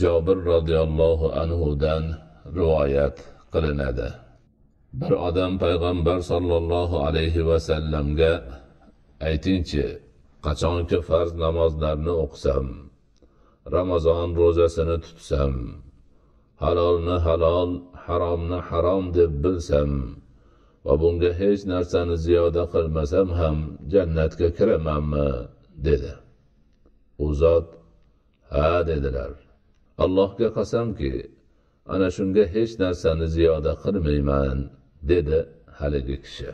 jobir roziyallohu anhudan rivoyat qilinadi. Bir odam payg'ambar sollallohu alayhi vasallamga aytingchi qachonki farz namozlarni o'qisam ramazon ro'zasini tutsam halolni halol haromni harom deb bilsam va bunga hech narsani ziyoda qilmasam ham jannatga kiramanmi dedi. U zot ha dedilar. Allohga qasamki ana shunga hech narsani ziyoda qilmayman dedi haligi kishi.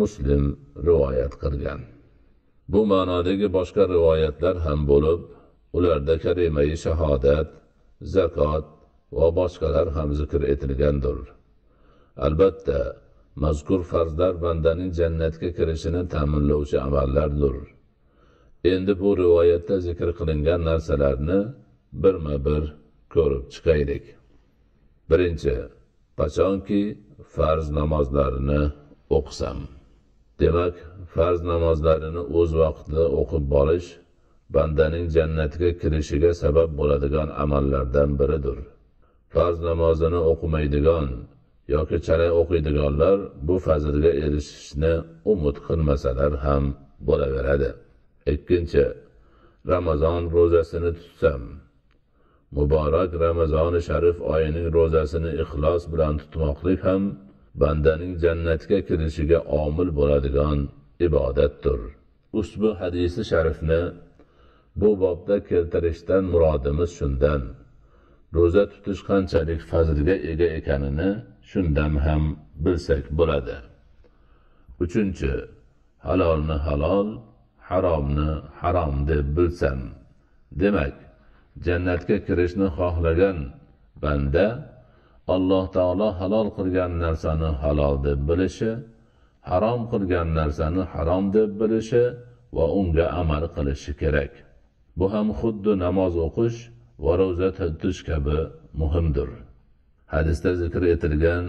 Muslim rivoyat qilgan. Bu ma'nodagi boshqa rivoyatlar ham bo'lib ularda kalimai shahodat zakot va boshqalar ham zikr etilgandir. Albatta mazkur farzlar bandaning jannatga kirishini ta'minlovchi amallardir. Endi bu rivoyatda zikr qilingan narsalarni birma bir ko'rib chiqaylik. Birinchi qachonki farz namozlarini o'qisam? Demak farz namozlarini o'z vaqtida o'qib borish bandaning jannatga kirishiga sabab bo'ladigan amallardan biridir. Farz namozini o'qimaydigan yoki chala o'qiydiganlar bu fazilga erishishni umid qilmasalar ham bo'laveradi. Ikkinchi ramazon ro'zasini tutsam. Muborak ramazoni sharif oyining ro'zasini ixlos bilan tutmoqlik ham bandaning jannatga kirishiga omil bo'ladigan ibodatdir. Ushbu hadisi sharifni bu bobda keltirishdan murodimiz shundan. Ro'za tutish qanchalik fazlga ega ekanini shundan ham bilsak bo'ladi. Uchinchi halolni halol haromni harom deb bilsam. Demak jannatga kirishni xohlagan banda alloh taolo halol qilgan narsani halol deb bilishi harom qilgan narsani harom deb bilishi va unga amal qilishi kerak. Bu ham xuddi namoz o'qish va ro'za tutish kabi muhimdir. Hadisda zikr etilgan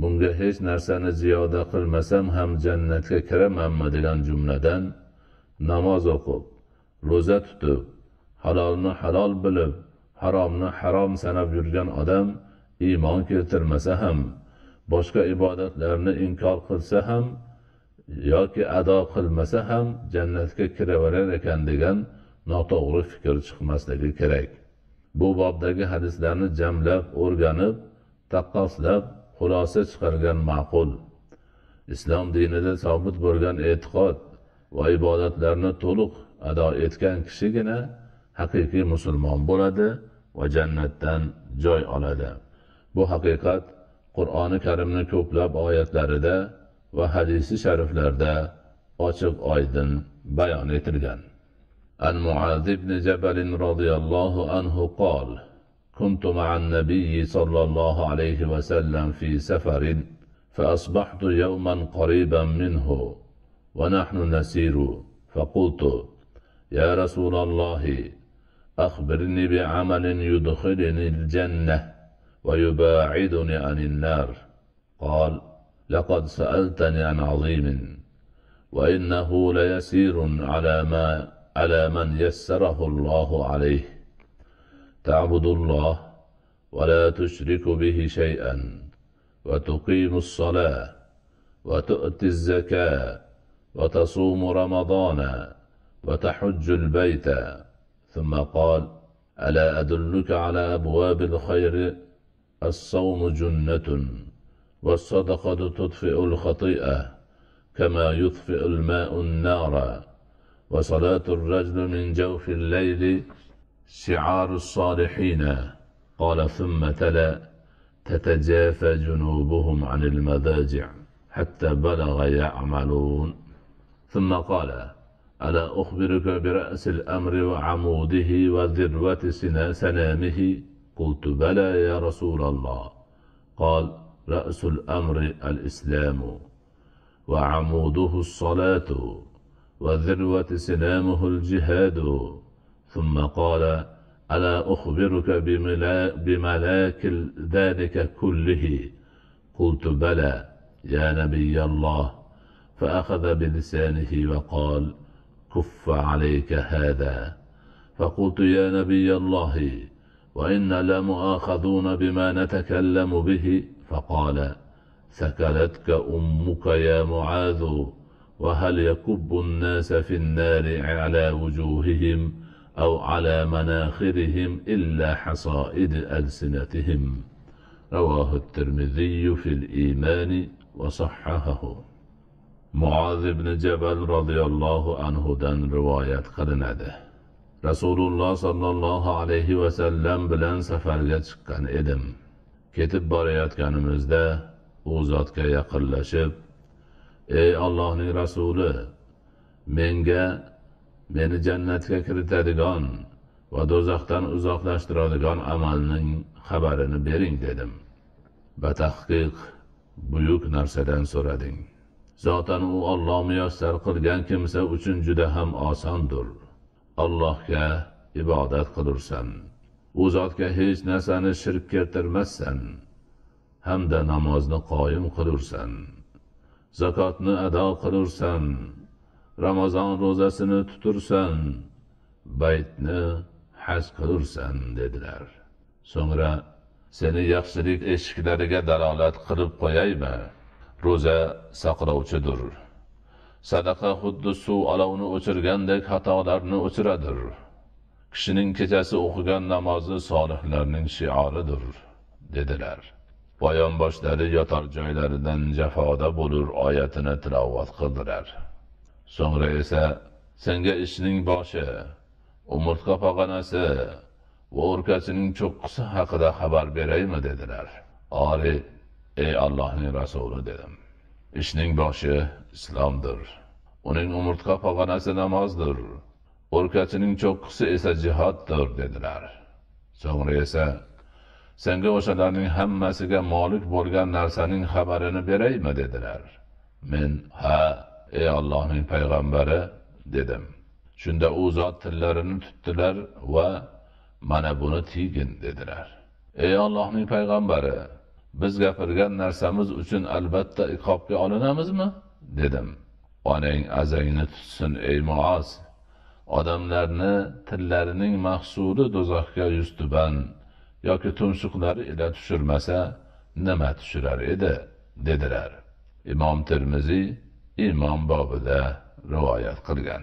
bunga hech narsani ziyoda qilmasam ham jannatga kiramanmi? degan jumladan namoz o'qib ro'za tutib halolni halol bilib haromni harom sanab yurgan odam iymon keltirmasa ham boshqa ibodatlarni inkor qilsa ham yoki ado qilmasa ham jannatga kiraverar ekan degan noto'g'ri fikr chiqmasligi kerak. Bu bobdagi hadislarni jamlab o'rganib taqqoslab xulosa chiqargan ma'qul. Islom dinida sobit bo'lgan e'tiqod va ibodatlarni to'liq ado etgan kishigina haqiqiy musulmon bo'ladi va jannatdan joy oladi bu haqiqat qur'oni karimni ko'plab oyatlarida va hadisi shariflarda ochiq oydin bayon etilgan عن معاذ بن جبل رضي الله عنه قال كنت مع النبي صلى الله عليه وسلم في سفر فأصبحت يوما قريبا منه ونحن نسير فقلت يا رسول الله أخبرني بعمل يدخلني الجنة ويباعدني عن النار. قال لقد سألتني عن عظيم وإنه ليسير على ما على من يسره الله عليه. تعبد الله ولا تشرك به شيئا وتقيم الصلاة وتؤتي الزكاة وتصوم رمضان وتحج البيت ثم قال ألا أدلك على أبواب الخير؟ الصوم جنة والصدقة تطفئ الخطيئة كما يطفئ الماء النار وصلاة الرجل من جوف الليل شعار الصالحين. قال ثم تلا تتجافى جنوبهم عن المضاجع حتى بلغ يعملون. ثم قال ألا أخبرك برأس الأمر وعموده وذروة سنامه؟ قلت بلى يا رسول الله. قال رأس الأمر الإسلام. وعموده الصلاة. وذروة سنامه الجهاد. ثم قال ألا أخبرك بملاك ذلك كله؟ قلت بلى يا نبي الله. فأخذ بلسانه وقال كف عليك هذا. فقلت يا نبي الله وإنا لمؤاخذون بما نتكلم به. فقال ثكلتك أمك يا معاذ وهل يكب الناس في النار على وجوههم أو على مناخرهم إلا حصائد ألسنتهم؟ رواه الترمذي في الإيمان وصححه. muoz ibn jabal roziyallohu anhudan rivoyat qilinadi. Rasululloh sollallohu alayhi vasallam bilan safarga chiqqan edim. Ketib borayotganimizda u zotga yaqinlashib ey ollohning rasuli menga meni jannatga kiritadigan va do'zaxdan uzoqlashtiradigan amalning xabarini bering dedim. Batahqiq buyuk narsadan so'rading. Zotan u olloh muyassar qilgan kimsa uchun juda ham osondir. Allohga ibodat qilursan. U zotga hech narsani shirk keltirmassan hamda namozni qoyim qilursan. Zakotni ado qilursan. Ramazon ro'zasini tutursan. Baytni haj qilursan dedilar. So'ngra seni yaxshilik eshiklariga dalolat qilib qo'yaymi? Ro'za saqlovchidir. Sadaqa xuddi suv olovni o'chirgandek xatolarni o'chiradir. Kishining kechasi o'qigan namozi solihlarning shioridir dedilar. Poyon boshlari yotar joylaridan jafoda bo'lur oyatini tilovat qildilar. So'ngra esa senga ishning boshi umurtqa pog'onasi va o'rkachining cho'qqisi haqida xabar beraymi? dedilar. Oli ey allohning rasuli dedim. Ishning boshi islomdir uning umurtqa pog'onasi namozdir o'rkachining cho'qqisi esa jihoddir dedilar so'ngra esa senga o'shalarning hammasiga molik bo'lgan narsaning xabarini beraymi dedilar men ha ey allohning payg'ambari dedim. Shunda u zot tillarini tutdilar va mana buni tiygin dedilar ey allohning payg'ambari biz gapirgan narsamiz uchun albatta iqobga olinamizmi? Dedim. Onang azangni tutsin ey muoz odamlarni tillarining mahsuli do'zaxga yuztuban yoki tumshuqlari ila tushirmasa nima tushirar edi? Dedilar. Imom termiziy imom bobida rivoyat qilgan.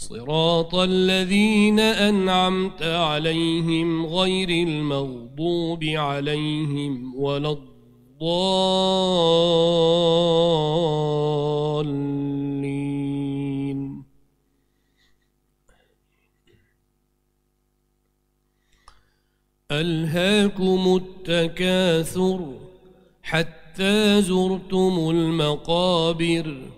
صراط الذين أنعمت عليهم غير المغضوب عليهم ولا الضالين. ألهاكم التكاثر حتى زرتم المقابر.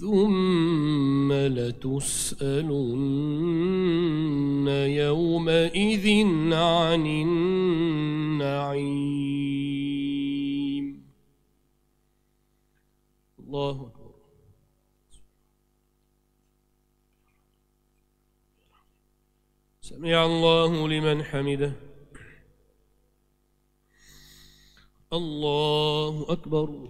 ثم لتسألن يومئذ عن النعيم. الله أكبر. سمع الله لمن حمده. الله أكبر.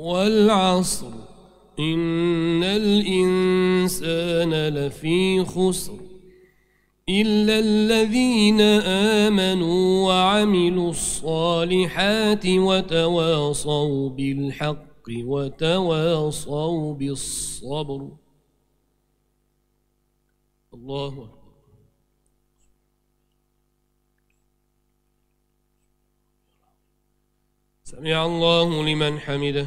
والعصر إن الإنسان لفي خسر. إلا الذين آمنوا وعملوا الصالحات وتواصوا بالحق وتواصوا بالصبر. الله أكبر. سمع الله لمن حمده.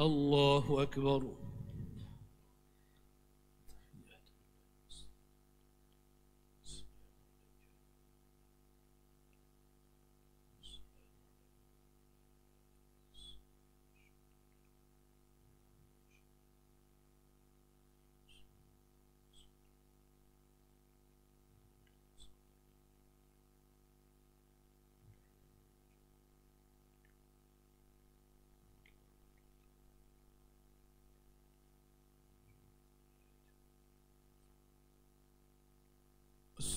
الله أكبر.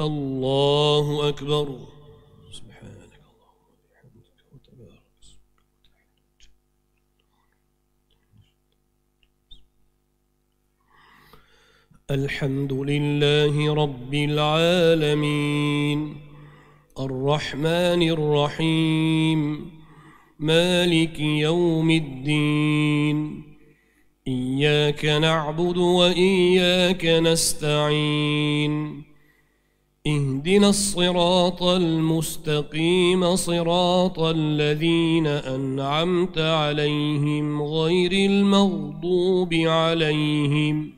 الله أكبر. سبحانك اللهم وبحمدك وتبارك اسمك. الحمد لله رب العالمين. الرحمن الرحيم. مالك يوم الدين. إياك نعبد وإياك نستعين. اهدنا الصراط المستقيم صراط الذين أنعمت عليهم غير المغضوب عليهم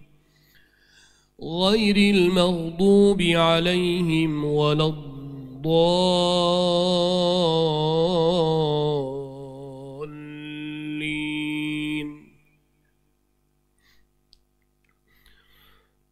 غير المغضوب عليهم ولا الضالين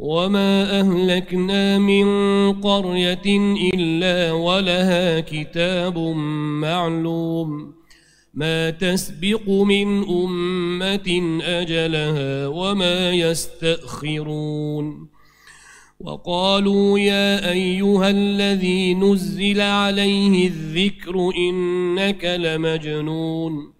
وما أهلكنا من قرية إلا ولها كتاب معلوم ما تسبق من أمة أجلها وما يستأخرون وقالوا يا أيها الذي نزل عليه الذكر إنك لمجنون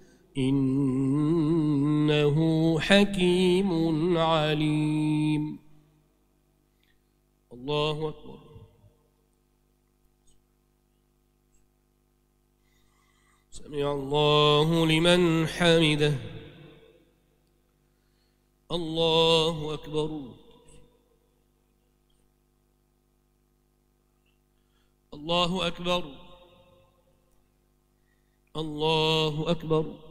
إنه حكيم عليم. الله أكبر. سمع الله لمن حمده. الله أكبر. الله أكبر. الله أكبر. الله أكبر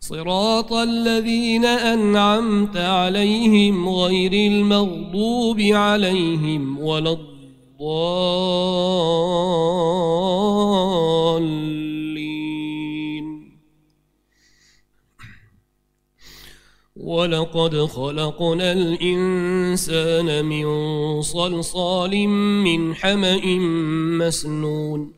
صراط الذين أنعمت عليهم غير المغضوب عليهم ولا الضالين. ولقد خلقنا الإنسان من صلصال من حمأ مسنون.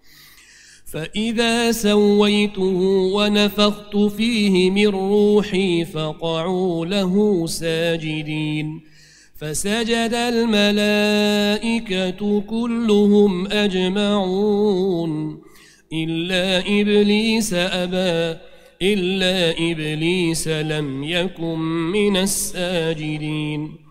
فإذا سويته ونفخت فيه من روحي فقعوا له ساجدين. فسجد الملائكة كلهم أجمعون. إلا إبليس أبى إلا إبليس لم يكن من الساجدين.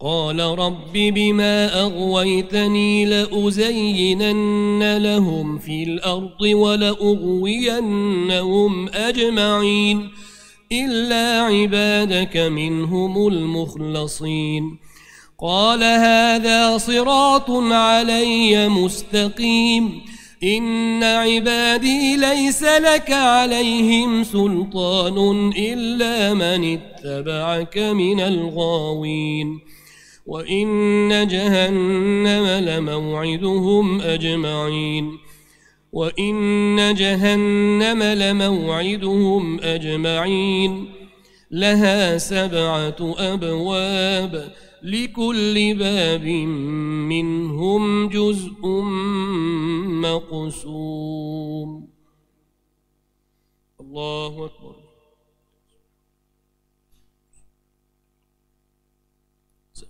قال رب بما أغويتني لأزينن لهم في الأرض ولأغوينهم أجمعين إلا عبادك منهم المخلصين. قال هذا صراط علي مستقيم. إن عبادي ليس لك عليهم سلطان إلا من اتبعك من الغاوين. وإن جهنم لموعدهم أجمعين وإن جهنم لموعدهم أجمعين لها سبعة أبواب لكل باب منهم جزء مقسوم. الله أكبر.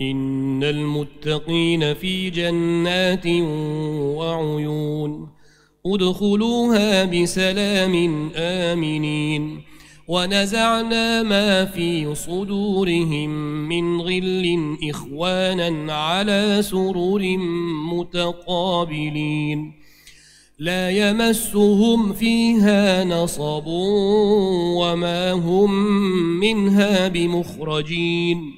إن المتقين في جنات وعيون أدخلوها بسلام آمنين ونزعنا ما في صدورهم من غل إخوانا على سرر متقابلين لا يمسهم فيها نصب وما هم منها بمخرجين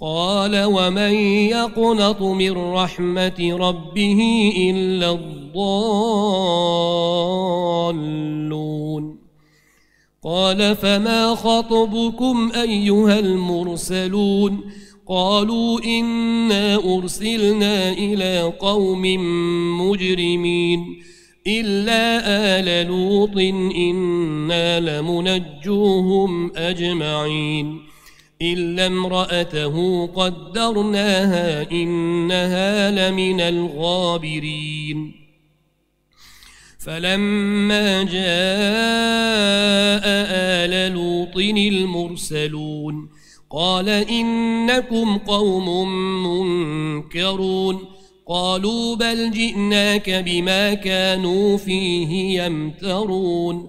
قال ومن يقنط من رحمة ربه إلا الضالون قال فما خطبكم أيها المرسلون قالوا إنا أرسلنا إلى قوم مجرمين إلا آل لوط إنا لمنجوهم أجمعين إلا امرأته قدرناها إنها لمن الغابرين فلما جاء آل لوط المرسلون قال إنكم قوم منكرون قالوا بل جئناك بما كانوا فيه يمترون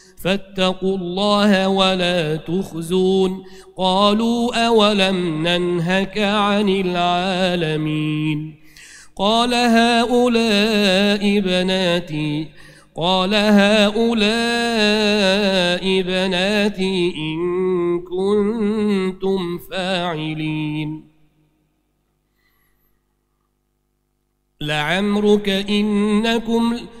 فاتقوا الله ولا تخزون. قالوا أولم ننهك عن العالمين. قال هؤلاء بناتي قال هؤلاء بناتي إن كنتم فاعلين. لعمرك إنكم لعمرك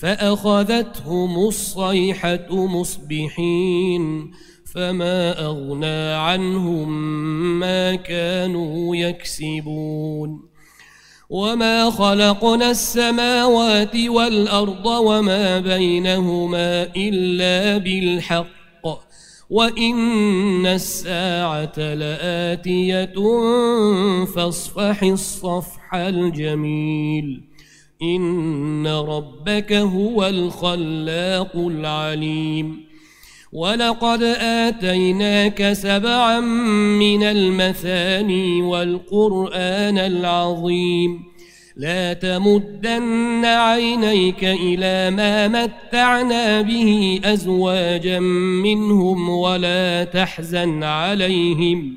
فأخذتهم الصيحة مصبحين فما أغنى عنهم ما كانوا يكسبون وما خلقنا السماوات والأرض وما بينهما إلا بالحق وإن الساعة لآتية فاصفح الصفح الجميل إن ربك هو الخلاق العليم ولقد آتيناك سبعا من المثاني والقرآن العظيم لا تمدن عينيك إلى ما متعنا به أزواجا منهم ولا تحزن عليهم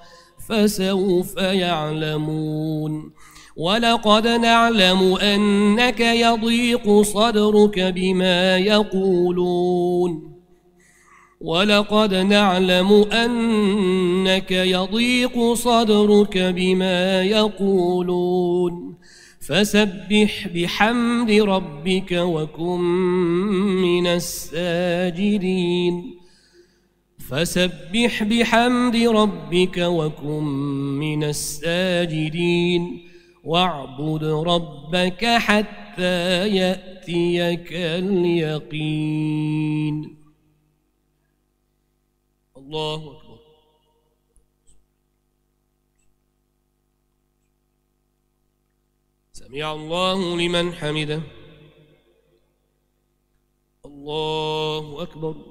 فسوف يعلمون. ولقد نعلم أنك يضيق صدرك بما يقولون. ولقد نعلم أنك يضيق صدرك بما يقولون. فسبح بحمد ربك وكن من الساجدين. فسبح بحمد ربك وكن من الساجدين. واعبد ربك حتى يأتيك اليقين. الله أكبر. سمع الله لمن حمده. الله أكبر.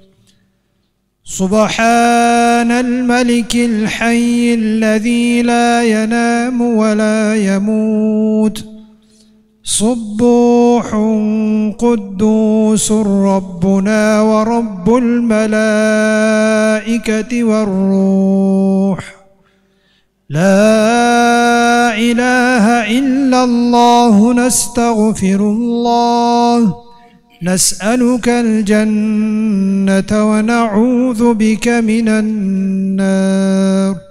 سبحان الملك الحي الذي لا ينام ولا يموت. صبوح قدوس ربنا ورب الملائكة والروح. لا إله إلا الله نستغفر الله. نسألك الجنة ونعوذ بك من النار.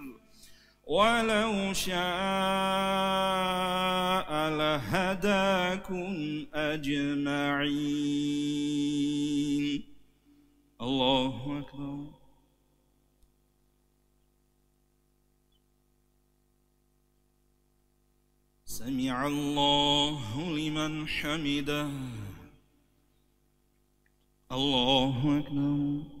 ولو شاء لهداكم أجمعين. الله أكبر. سمع الله لمن حمده. الله أكبر.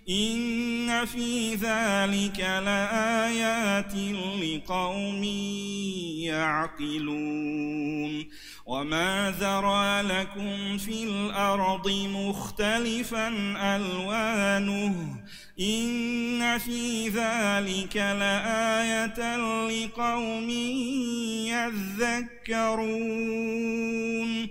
إن في ذلك لآيات لقوم يعقلون. وما ذرى لكم في الأرض مختلفا ألوانه. إن في ذلك لآية لقوم يذكرون.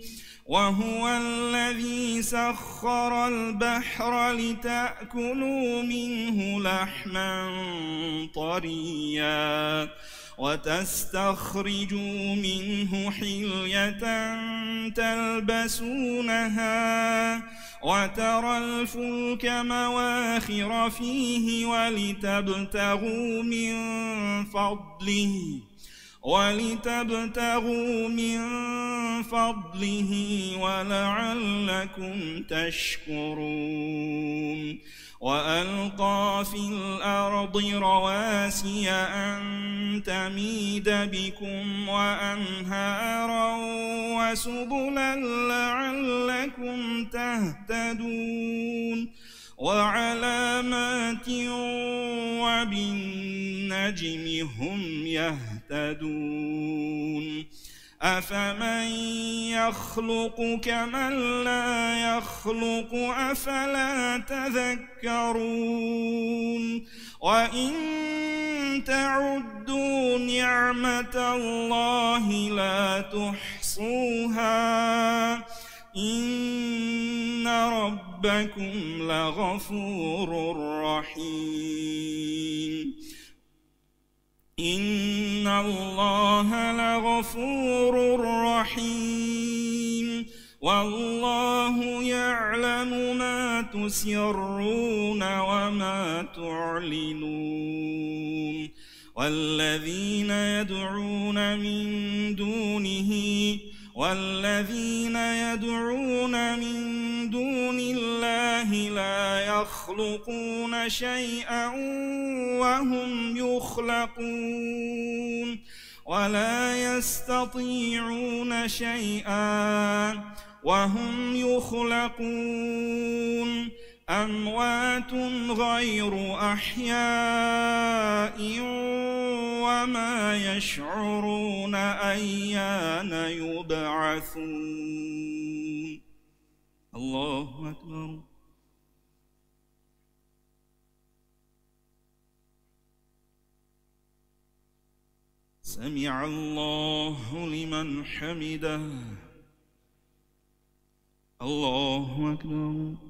وهو الذي سخر البحر لتأكلوا منه لحما طريا وتستخرجوا منه حلية تلبسونها وترى الفلك مواخر فيه ولتبتغوا من فضله ولتبتغوا من فضله ولعلكم تشكرون. وألقى في الأرض رواسي أن تميد بكم وأنهارا وسبلا لعلكم تهتدون. وعلامات وبالنجم هم يهتدون أفمن يخلق كمن لا يخلق أفلا تذكرون وإن تعدوا نعمة الله لا تحصوها إن ربكم لغفور رحيم إن الله لغفور رحيم والله يعلم ما تسرون وما تعلنون والذين يدعون من دونه والذين يدعون من دون الله لا يخلقون شيئا وهم يخلقون ولا يستطيعون شيئا وهم يخلقون أموات غير أحياء وما يشعرون أيان يبعثون. الله أكبر. سمع الله لمن حمده. الله أكبر.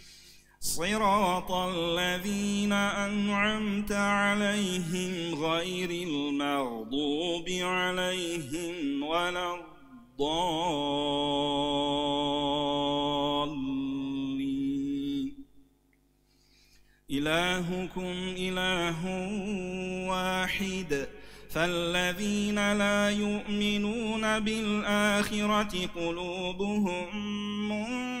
صراط الذين أنعمت عليهم غير المغضوب عليهم ولا الضالين. إلهكم إله واحد. فالذين لا يؤمنون بالآخرة قلوبهم منكرة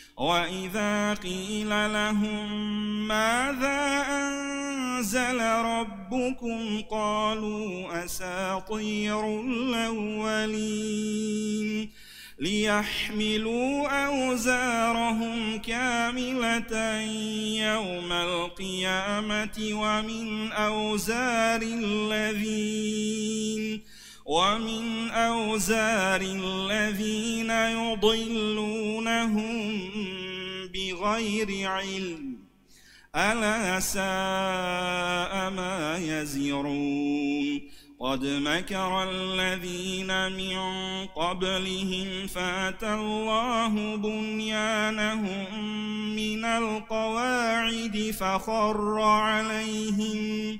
وإذا قيل لهم ماذا أنزل ربكم قالوا أساطير الأولين ليحملوا أوزارهم كاملة يوم القيامة ومن أوزار الذين ومن أوزار الذين يضلونهم بغير علم ألا ساء ما يزرون قد مكر الذين من قبلهم فاتى الله بنيانهم من القواعد فخر عليهم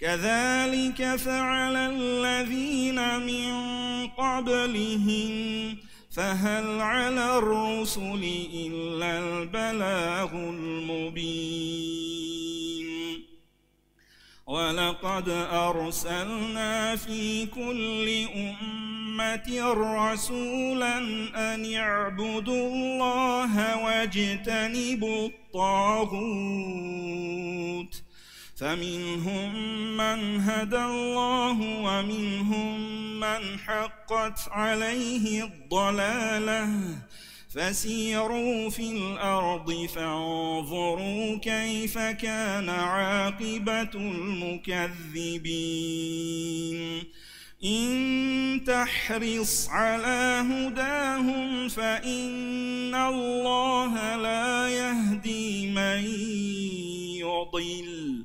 كذلك فعل الذين من قبلهم فهل على الرسل إلا البلاغ المبين. ولقد أرسلنا في كل أمة رسولا أن اعبدوا الله واجتنبوا الطاغوت. فمنهم من هدى الله ومنهم من حقت عليه الضلاله. فسيروا في الأرض فانظروا كيف كان عاقبة المكذبين. إن تحرص على هداهم فإن الله لا يهدي من يضل.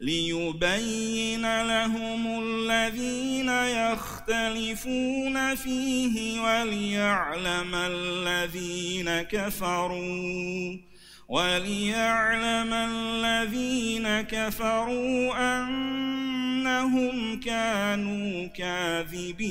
ليبين لهم الذين يختلفون فيه وليعلم الذين كفروا وليعلم الذين كفروا أنهم كانوا كاذبين.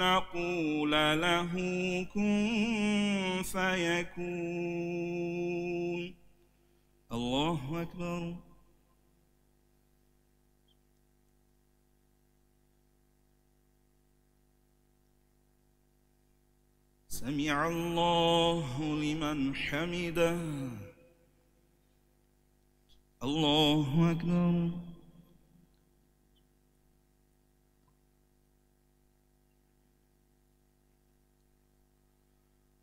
نقول له كن فيكون. الله أكبر. سمع الله لمن حمده. الله أكبر.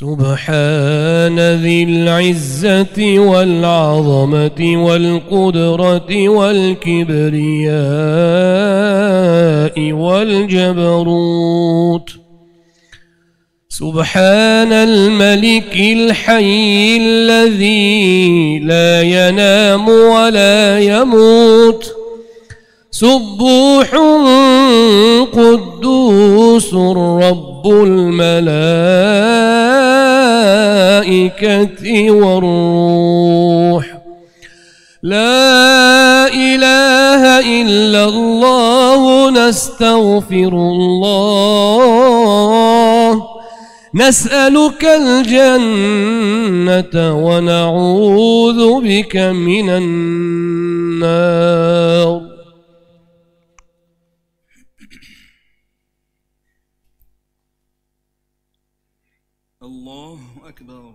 سبحان ذي العزة والعظمة والقدرة والكبرياء والجبروت سبحان الملك الحي الذي لا ينام ولا يموت سبوح قدوس رب الملائكة والروح. لا إله إلا الله نستغفر الله. نسألك الجنة ونعوذ بك من النار الله أكبر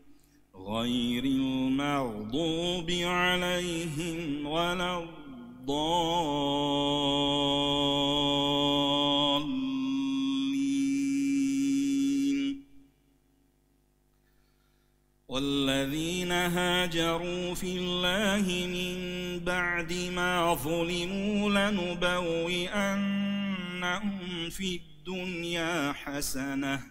غير المغضوب عليهم ولا الضالين. والذين هاجروا في الله من بعد ما ظلموا لنبوئنهم في الدنيا حسنة.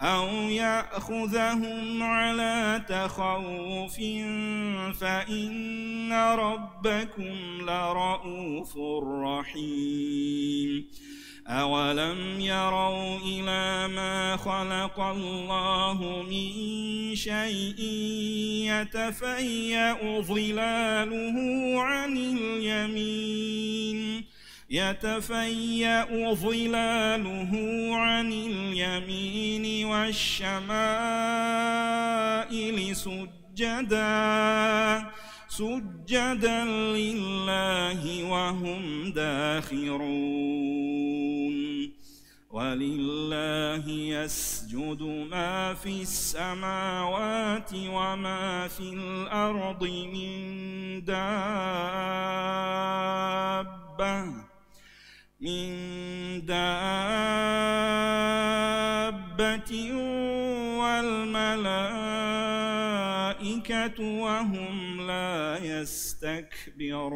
أو يأخذهم على تخوف فإن ربكم لرؤوف رحيم أولم يروا إلى ما خلق الله من شيء يتفيأ ظلاله عن اليمين يتفيأ ظلاله عن اليمين والشمائل سجدا سجدا لله وهم داخرون. ولله يسجد ما في السماوات وما في الأرض من دابة. من دابة والملائكة وهم لا يستكبرون.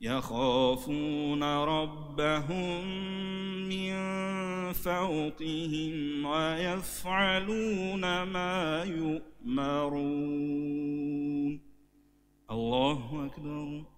يخافون ربهم من فوقهم ويفعلون ما يؤمرون. الله أكبر.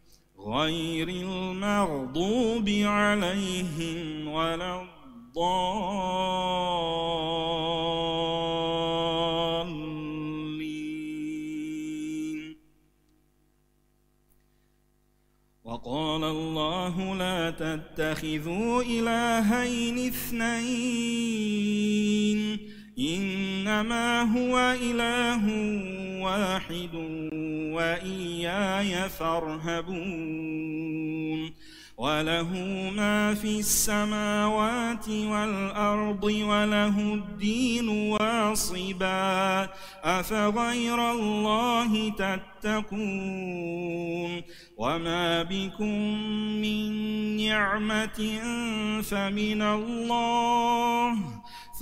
غير المغضوب عليهم ولا الضالين. وقال الله لا تتخذوا إلهين اثنين إنما هو إله واحد وإياي فارهبون وله ما في السماوات والأرض وله الدين واصبا أفغير الله تتقون وما بكم من نعمة فمن الله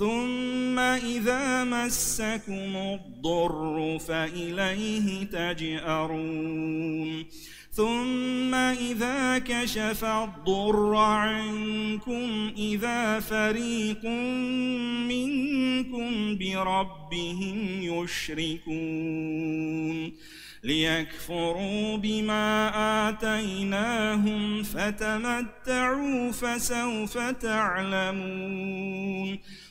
ثم إذا مسكم الضر فإليه تجأرون. ثم إذا كشف الضر عنكم إذا فريق منكم بربهم يشركون. ليكفروا بما آتيناهم فتمتعوا فسوف تعلمون.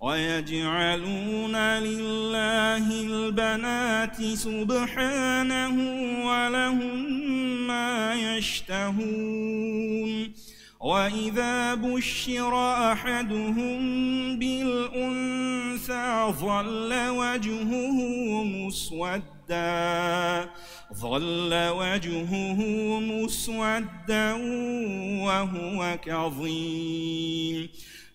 ويجعلون لله البنات سبحانه ولهم ما يشتهون. وإذا بشر أحدهم بالأنثى ظل وجهه مسودا ظل وجهه مسودا وهو كظيم.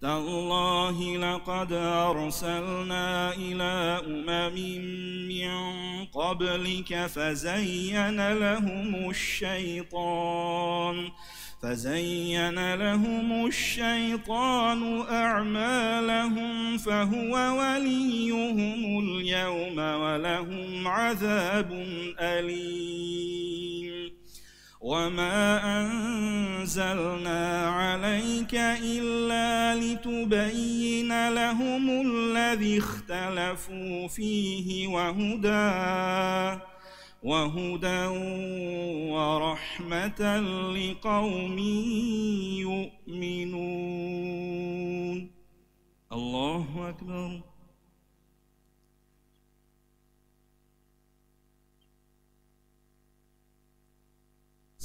تالله لقد أرسلنا إلى أمم من قبلك فزين لهم الشيطان فزين لهم الشيطان أعمالهم فهو وليهم اليوم ولهم عذاب أليم. وما أنزلنا عليك إلا لتبين لهم الذي اختلفوا فيه وهدى وهدى ورحمة لقوم يؤمنون. الله أكبر.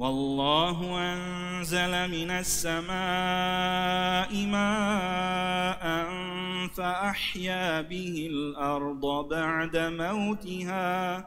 والله أنزل من السماء ماء فأحيا به الأرض بعد موتها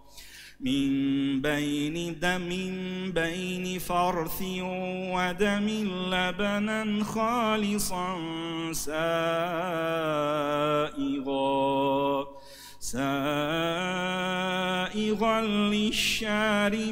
من بين دم بين فرث ودم لبنا خالصا سائغا سائغا للشاربين.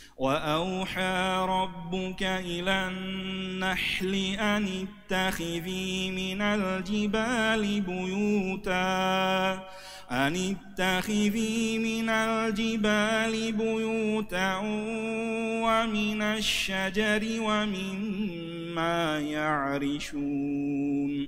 وأوحى ربك إلى النحل أن اتخذي من الجبال بيوتا. أن اتخذي من الجبال بيوتا ومن الشجر ومما يعرشون.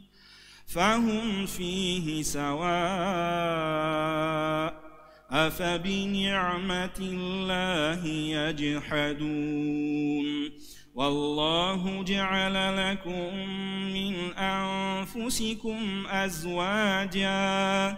فهم فيه سواء أفبنعمة الله يجحدون والله جعل لكم من أنفسكم أزواجا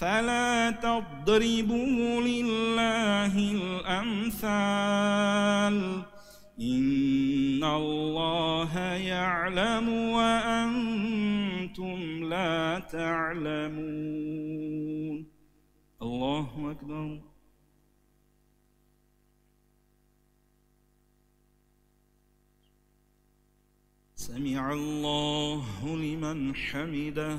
فلا تضربوا لله الأمثال. إن الله يعلم وأنتم لا تعلمون. الله أكبر. سمع الله لمن حمده.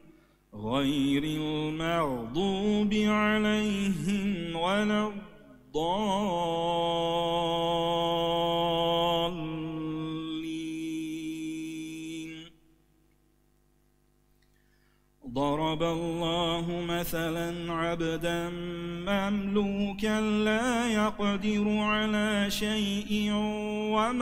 غير المغضوب عليهم ولا الضالين. ضرب الله مثلا عبدا مملوكا لا يقدر على شيء ومن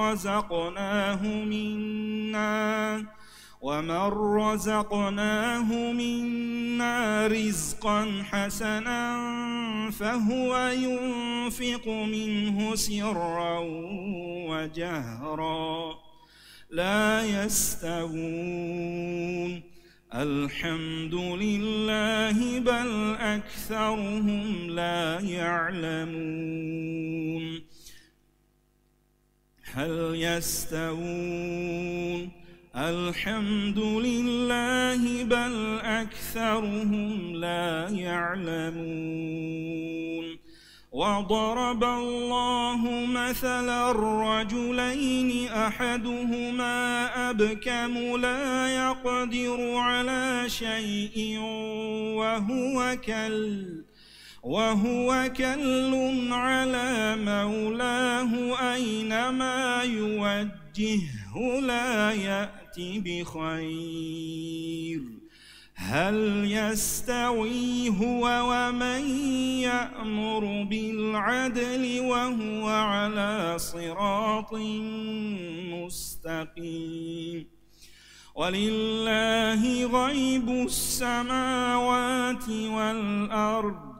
رزقناه منا. ومن رزقناه منا رزقا حسنا فهو ينفق منه سرا وجهرا لا يستوون الحمد لله بل أكثرهم لا يعلمون هل يستوون الحمد لله بل أكثرهم لا يعلمون وضرب الله مثلا الرجلين أحدهما أبكم لا يقدر على شيء وهو كل وهو كل على مولاه أينما يوجهه لا يأتي بخير. هل يستوي هو ومن يأمر بالعدل وهو على صراط مستقيم؟ ولله غيب السماوات والأرض.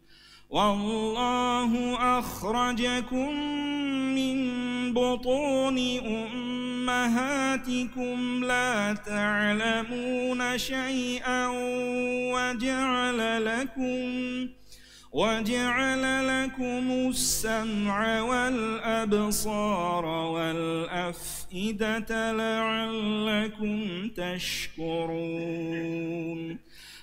والله أخرجكم من بطون أمهاتكم لا تعلمون شيئا وجعل لكم وجعل لكم السمع والأبصار والأفئدة لعلكم تشكرون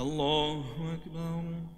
الله أكبر.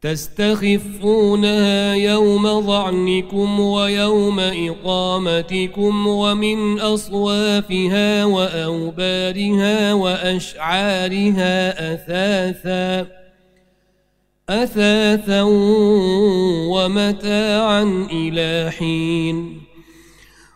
تستخفونها يوم ظعنكم ويوم إقامتكم ومن أصوافها وأوبارها وأشعارها أثاثا أثاثا ومتاعا إلى حين.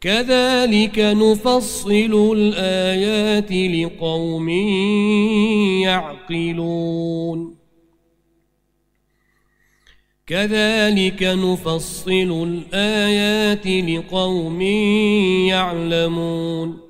كذلك نفصل الآيات لقوم يعقلون. كذلك نفصل الآيات لقوم يعلمون.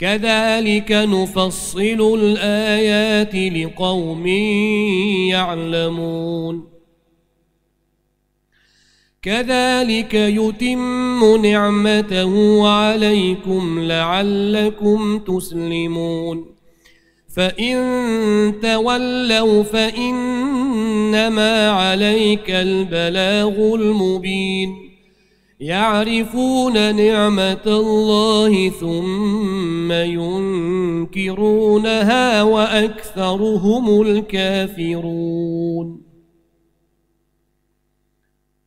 كذلك نفصل الآيات لقوم يعلمون. كذلك يتم نعمته عليكم لعلكم تسلمون. فإن تولوا فإنما عليك البلاغ المبين. يعرفون نعمة الله ثم ينكرونها وأكثرهم الكافرون.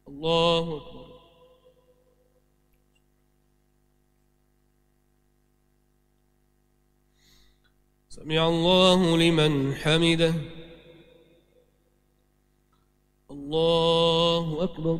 الله أكبر. سمع الله لمن حمده. الله أكبر.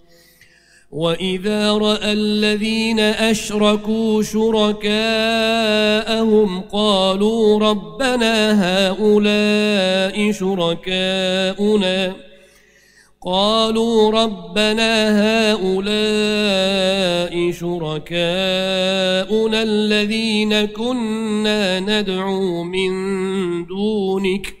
وإذا رأى الذين أشركوا شركاءهم قالوا ربنا هؤلاء شركاؤنا قالوا ربنا هؤلاء شركاؤنا الذين كنا ندعو من دونك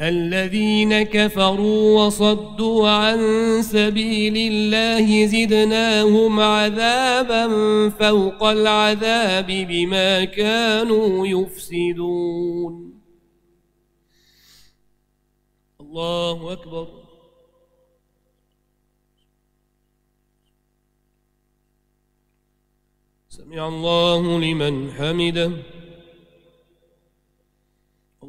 الذين كفروا وصدوا عن سبيل الله زدناهم عذابا فوق العذاب بما كانوا يفسدون. الله أكبر. سمع الله لمن حمده.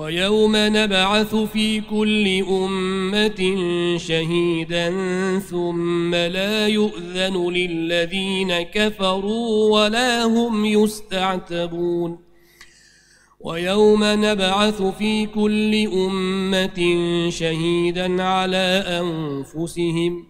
ويوم نبعث في كل أمة شهيدا ثم لا يؤذن للذين كفروا ولا هم يستعتبون. ويوم نبعث في كل أمة شهيدا على أنفسهم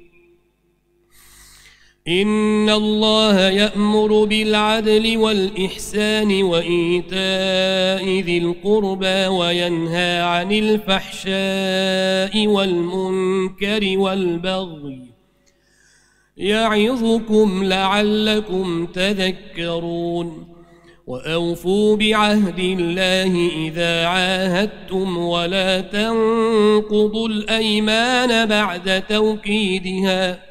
إن الله يأمر بالعدل والإحسان وإيتاء ذي القربى وينهى عن الفحشاء والمنكر والبغي يعظكم لعلكم تذكرون وأوفوا بعهد الله إذا عاهدتم ولا تنقضوا الأيمان بعد توكيدها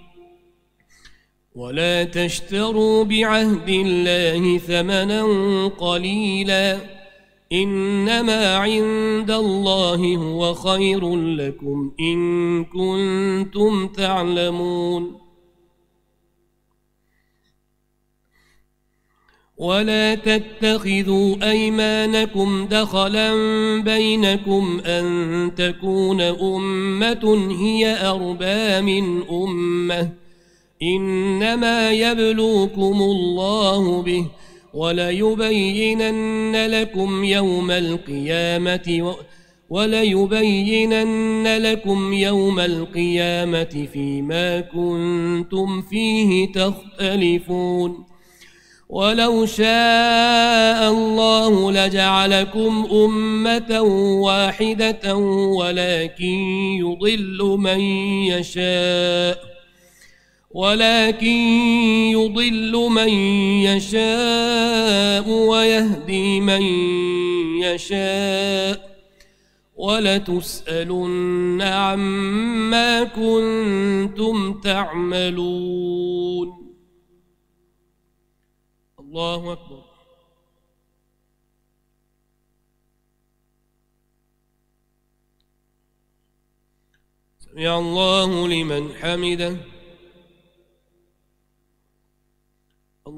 ولا تشتروا بعهد الله ثمنا قليلا إنما عند الله هو خير لكم إن كنتم تعلمون. ولا تتخذوا أيمانكم دخلا بينكم أن تكون أمة هي أربى من أمة. إنما يبلوكم الله به وليبينن لكم يوم القيامة وليبينن لكم يوم القيامة فيما كنتم فيه تختلفون. ولو شاء الله لجعلكم أمة واحدة ولكن يضل من يشاء. ولكن يضل من يشاء ويهدي من يشاء. ولتسألن عما كنتم تعملون. الله أكبر. سمع الله لمن حمده.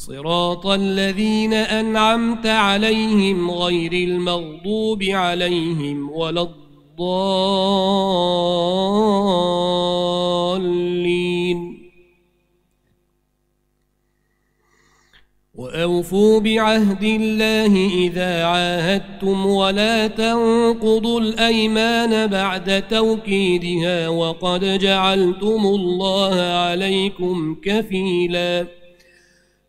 صراط الذين أنعمت عليهم غير المغضوب عليهم ولا الضالين. وأوفوا بعهد الله إذا عاهدتم ولا تنقضوا الأيمان بعد توكيدها وقد جعلتم الله عليكم كفيلاً.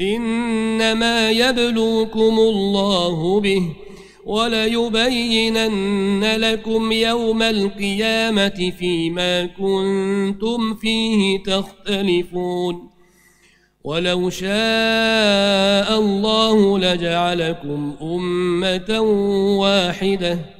إنما يبلوكم الله به وليبينن لكم يوم القيامة فيما كنتم فيه تختلفون ولو شاء الله لجعلكم أمة واحدة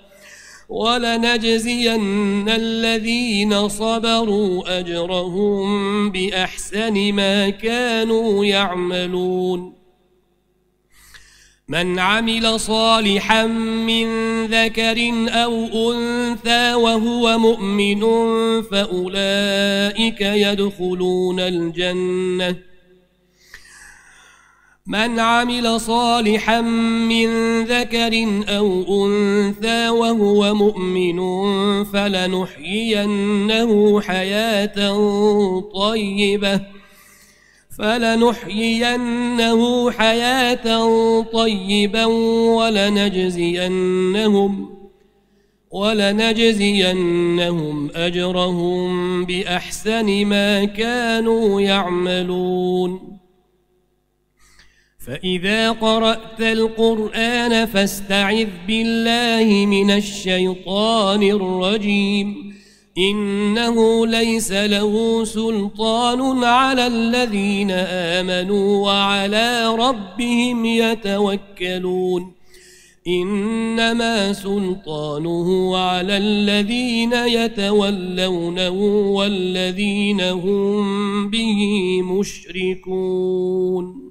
ولنجزين الذين صبروا أجرهم بأحسن ما كانوا يعملون. من عمل صالحا من ذكر أو أنثى وهو مؤمن فأولئك يدخلون الجنة. من عمل صالحا من ذكر أو أنثى وهو مؤمن فلنحيينه حياة طيبة فلنحيينه حياة طيبا ولنجزينهم ولنجزينهم أجرهم بأحسن ما كانوا يعملون فإذا قرأت القرآن فاستعذ بالله من الشيطان الرجيم. إنه ليس له سلطان على الذين آمنوا وعلى ربهم يتوكلون. إنما سلطانه على الذين يتولونه والذين هم به مشركون.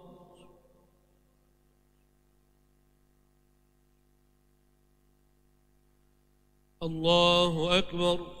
الله أكبر.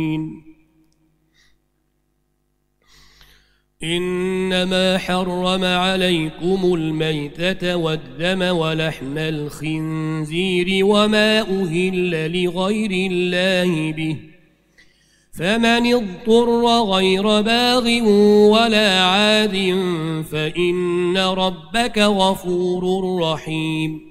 إنما حرم عليكم الميتة والدم ولحم الخنزير وما أهل لغير الله به. فمن اضطر غير باغ ولا عاد فإن ربك غفور رحيم.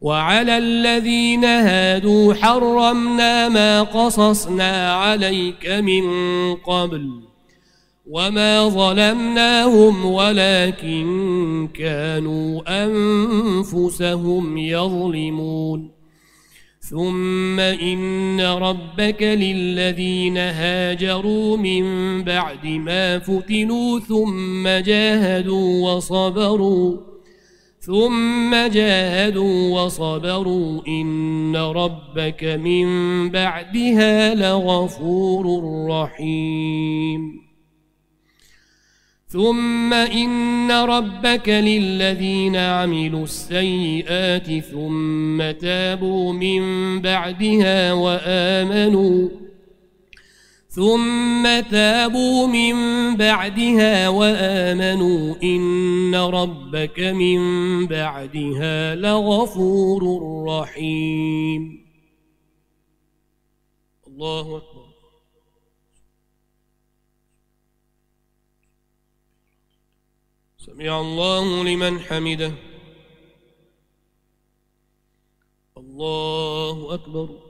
وعلى الذين هادوا حرمنا ما قصصنا عليك من قبل وما ظلمناهم ولكن كانوا أنفسهم يظلمون. ثم إن ربك للذين هاجروا من بعد ما فتنوا ثم جاهدوا وصبروا ثم جاهدوا وصبروا إن ربك من بعدها لغفور رحيم. ثم إن ربك للذين عملوا السيئات ثم تابوا من بعدها وآمنوا ثم تابوا من بعدها وآمنوا إن ربك من بعدها لغفور رحيم. الله أكبر. سمع الله لمن حمده. الله أكبر.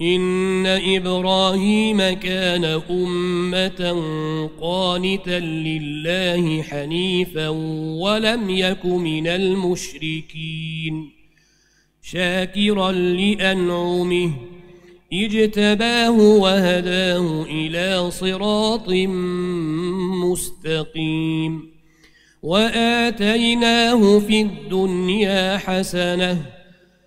إن إبراهيم كان أمة قانتا لله حنيفا ولم يك من المشركين. شاكرا لأنعمه اجتباه وهداه إلى صراط مستقيم. وآتيناه في الدنيا حسنة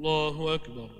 الله أكبر.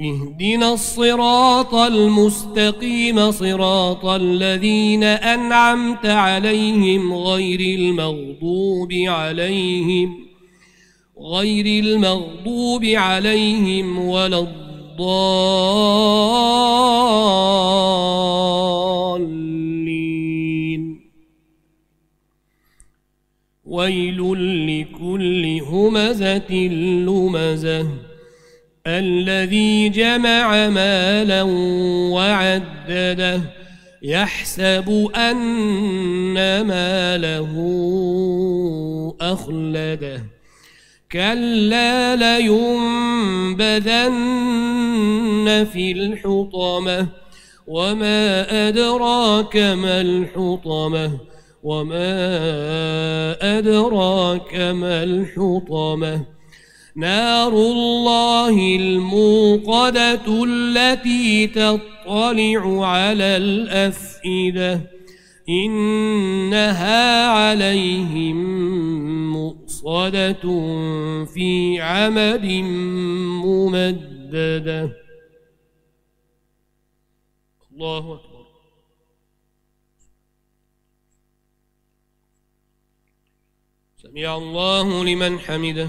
اهدنا الصراط المستقيم صراط الذين أنعمت عليهم غير المغضوب عليهم غير المغضوب عليهم ولا الضالين. ويل لكل همزة لمزة. الذي جمع مالا وعدده يحسب أن ماله أخلده. كلا لينبذن في الحطمة وما أدراك ما الحطمة وما أدراك ما الحطمة. نار الله الموقدة التي تطلع على الأفئدة. إنها عليهم مؤصدة في عمد ممددة. الله أكبر. سمع الله لمن حمده.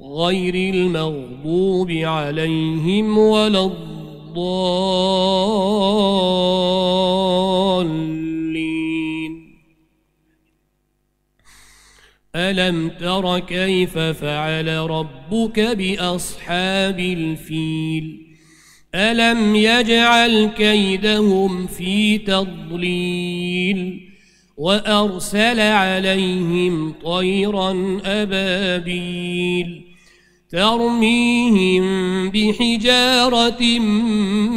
غير المغضوب عليهم ولا الضالين. ألم تر كيف فعل ربك بأصحاب الفيل؟ ألم يجعل كيدهم في تضليل؟ وأرسل عليهم طيرا أبابيل ترميهم بحجارة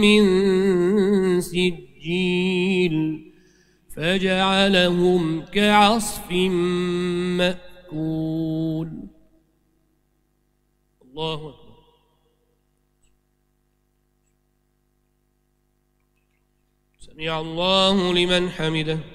من سجيل فجعلهم كعصف مأكول. الله أكبر. سمع الله لمن حمده.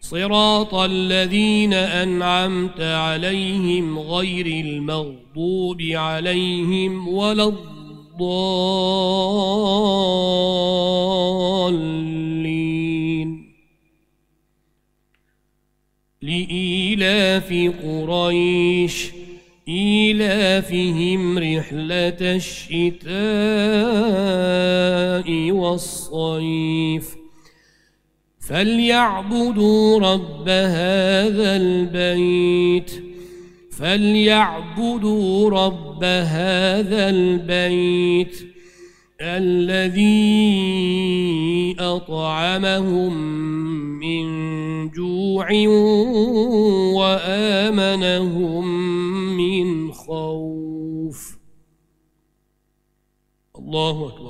صراط الذين أنعمت عليهم غير المغضوب عليهم ولا الضالين. لإيلاف قريش إيلافهم رحلة الشتاء والصيف. فليعبدوا رب هذا البيت. فليعبدوا رب هذا البيت الذي أطعمهم من جوع وآمنهم من خوف. الله أكبر.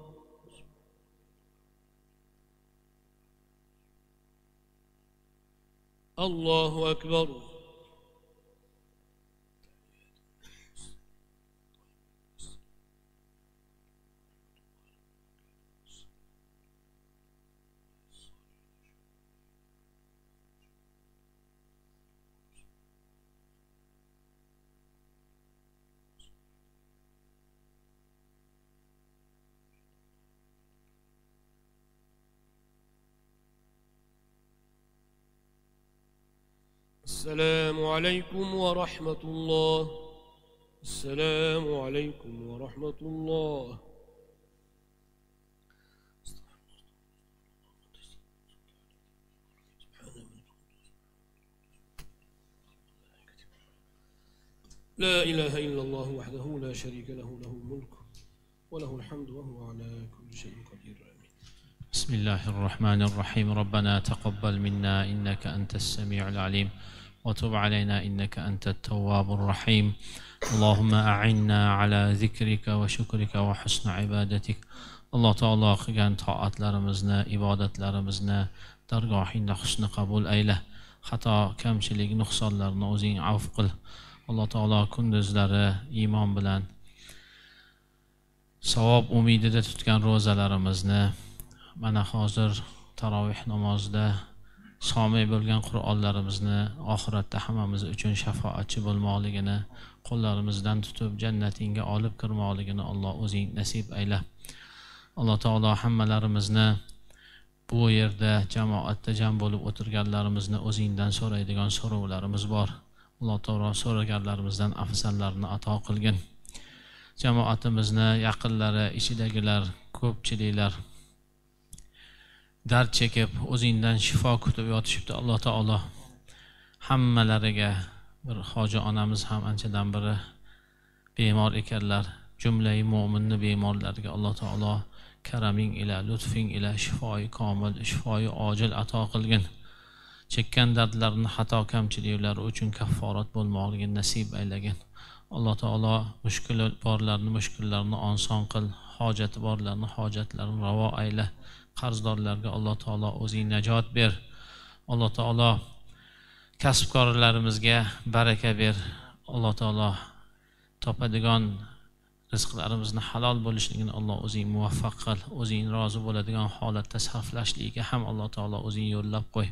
الله أكبر. السلام عليكم ورحمة الله. السلام عليكم ورحمة الله. لا إله إلا الله وحده لا شريك له له الملك وله الحمد وهو على كل شيء قدير. آمين بسم الله الرحمن الرحيم. ربنا تقبل منا إنك أنت السميع العليم. وتب علينا إنك أنت التواب الرحيم اللهم أعنا على ذكرك وشكرك وحسن عبادتك alloh taolo qilgan toatlarimizni ibodatlarimizni dargohingda husni qabul ayla xato kamchilik nuqsonlarni o'zing avf qil alloh taolo kunduzlari iymon bilan savob umidida tutgan ro'zalarimizni mana hozir taroveh namozida somiy bo'lgan qur'onlarimizni oxiratda hammamiz uchun shafoatchi bo'lmoqligini qo'llarimizdan tutib jannatingga olib kirmoqligini alloh o'zing nasib ayla. Alloh taolo hammalarimizni bu yerda jamoatda jam bo'lib o'tirganlarimizni o'zingdan so'raydigan so'rovlarimiz bor. Alloh taolo so'raganlarimizdan afzallarni ato qilgin. Jamoatimizni yaqinlari ichidagilar ko'pchiliklar dard chekib o'zingdan shifo kutib yotishibdi alloh taolo. Hammalariga bir hoji onamiz ham anchadan beri bemor ekanlar. Jumlai mo'minni bemorlariga alloh taolo karaming ila lutfing ila shifoyi komil shifoyi ojil ato qilgin. Chekkan dardlarini xato kamchiliklari uchun kafforat bo'lmoqligini nasib aylagin. Alloh taolo mushkuli borlarni mushkullarini oson qil hojati borlarni hojatlarini ravo ayla. Qarzdorlarga alloh taolo o'zing najot ber. Alloh taolo kasbkorlarimizga baraka ber. Alloh taolo topadigan rizqlarimizni halol bo'lishligini alloh o'zing muvaffaq qil. O'zing rozi bo'ladigan holatda sarflashligiga ham alloh taolo o'zing yo'llab qo'y.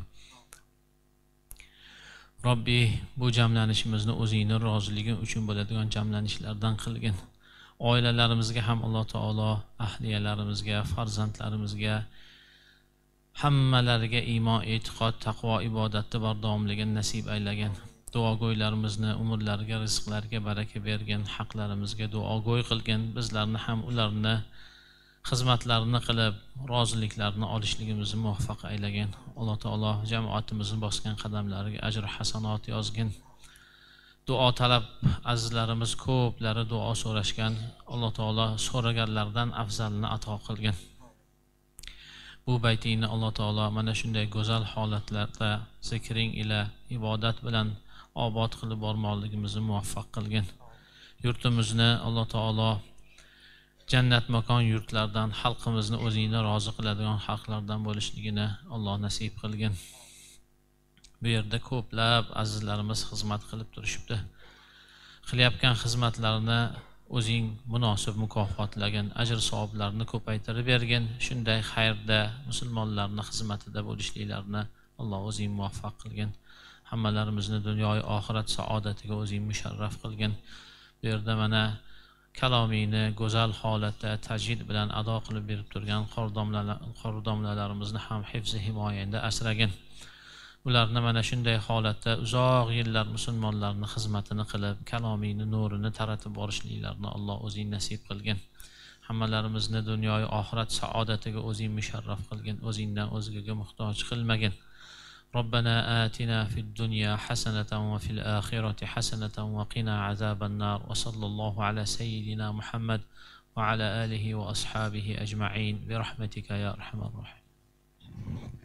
Robbiy bu jamlanishimizni o'zingni roziligi uchun bo'ladigan jamlanishlardan qilgin. Oilalarimizga ham alloh taolo ahliyalarimizga farzandlarimizga hammalariga iymon e'tiqod taqvo ibodatda bardavomligini nasib aylagin duogo'ylarimizni umrlariga rizqlariga baraka bergin haqlarimizga duogo'y qilgin bizlarni ham ularni xizmatlarini qilib roziliklarini olishligimizni muvaffaq aylagin alloh taolo jamoatimizni bosgan qadamlariga ajr hasanot yozgin. Duo talab azizlarimiz ko'plari duo so'rashgan alloh taolo so'raganlardan afzalini ato qilgin. Bu baytingni alloh taolo mana shunday go'zal holatlarda zikring ila ibodat bilan obod qilib bormoqligimizni muvaffaq qilgin. Yurtimizni alloh taolo jannat makon yurtlardan xalqimizni o'zingni rozi qiladigan xalqlardan bo'lishligini alloh nasib qilgin. Bu yerda ko'plab azizlarimiz xizmat qilib turishibdi. Qilayotgan xizmatlarini o'zing munosib mukofotlagin ajr savoblarini ko'paytirib bergin shunday xayrda musulmonlarni xizmatida bo'lishliklarini alloh o'zing muvaffaq qilgin. Hammalarimizni dunyoyu oxirat saodatiga o'zing musharraf qilgin. Bu yerda mana kalomingni go'zal holatda tajvid bilan ado qilib berib turgan qoridomlalarimizni ham hifzi himoyangda asragin. ularni mana shunday holatda uzoq yillar musulmonlarni xizmatini qilib kalomingni nurini taratib borishliklarini alloh o'zing nasib qilgin hammalarimizni dunyoyu oxirat saodatiga o'zing musharraf qilgin o'zingdan o'zgaga muhtoj qilmagin ربنا آتنا في الدنيا حسنة وفي الآخرة حسنة وقنا عذاب النار وصلى الله على سيدنا محمد وعلى آله وأصحابه أجمعين برحمتك يا أرحم الراحمين